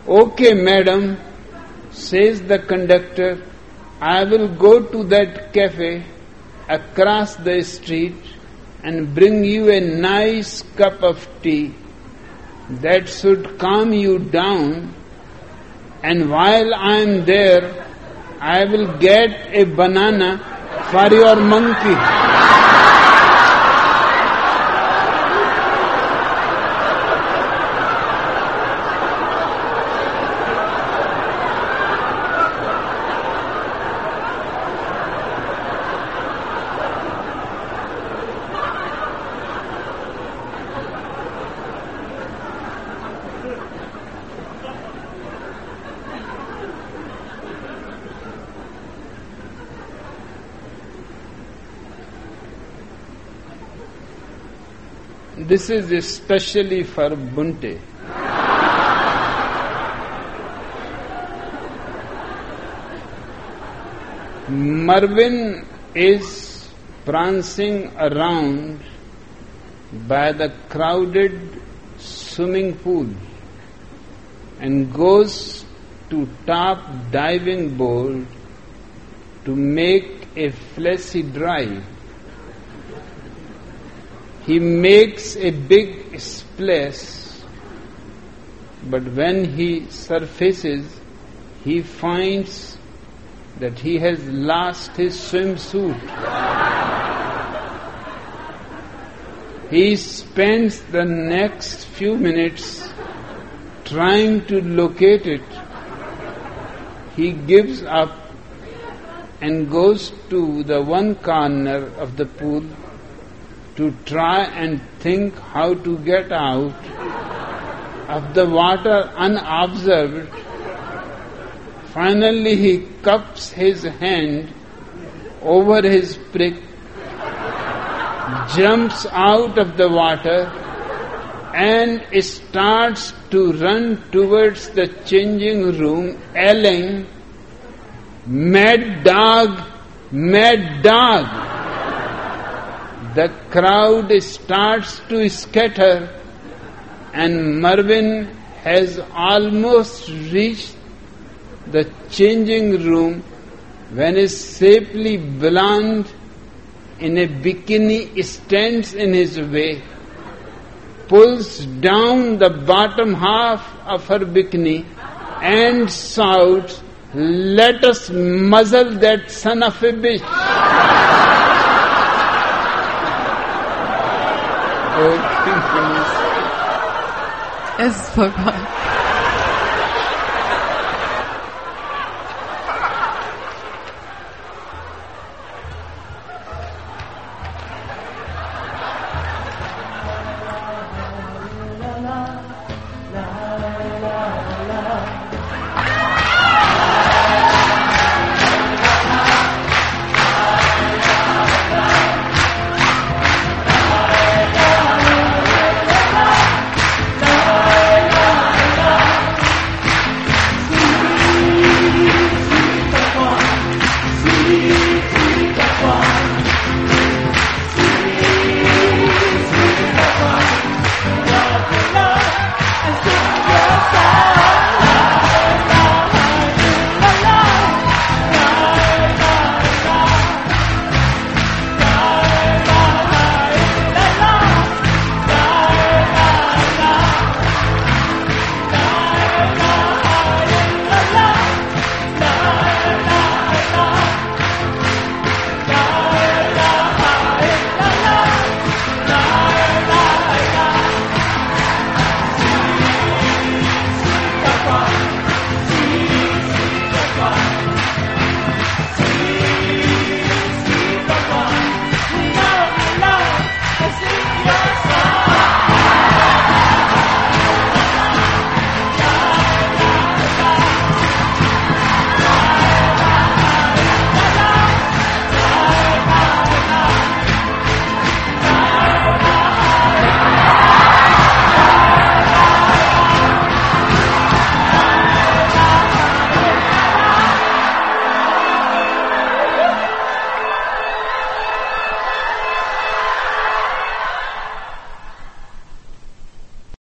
Okay, madam, says the conductor, I will go to that cafe across the street and bring you a nice cup of tea that should calm you down. And while I am there, I will get a banana for your monkey. This is especially for Bunte. Marvin is prancing around by the crowded swimming pool and goes to top diving board to make a fleshy drive. He makes a big splash, but when he surfaces, he finds that he has lost his swimsuit. He spends the next few minutes trying to locate it. He gives up and goes to the one corner of the pool to try and think how to get out of the water unobserved. Finally, he cups his hand over his prick, jumps out of the water, and starts to run towards the changing room, yelling, Mad dog, mad dog the crowd starts to scatter and Marvin has almost reached the changing room when a shapely blonde in a bikini stands in his way, pulls down the bottom half of her bikini and shouts, Let us muzzle that son of a bitch. Es vorbei.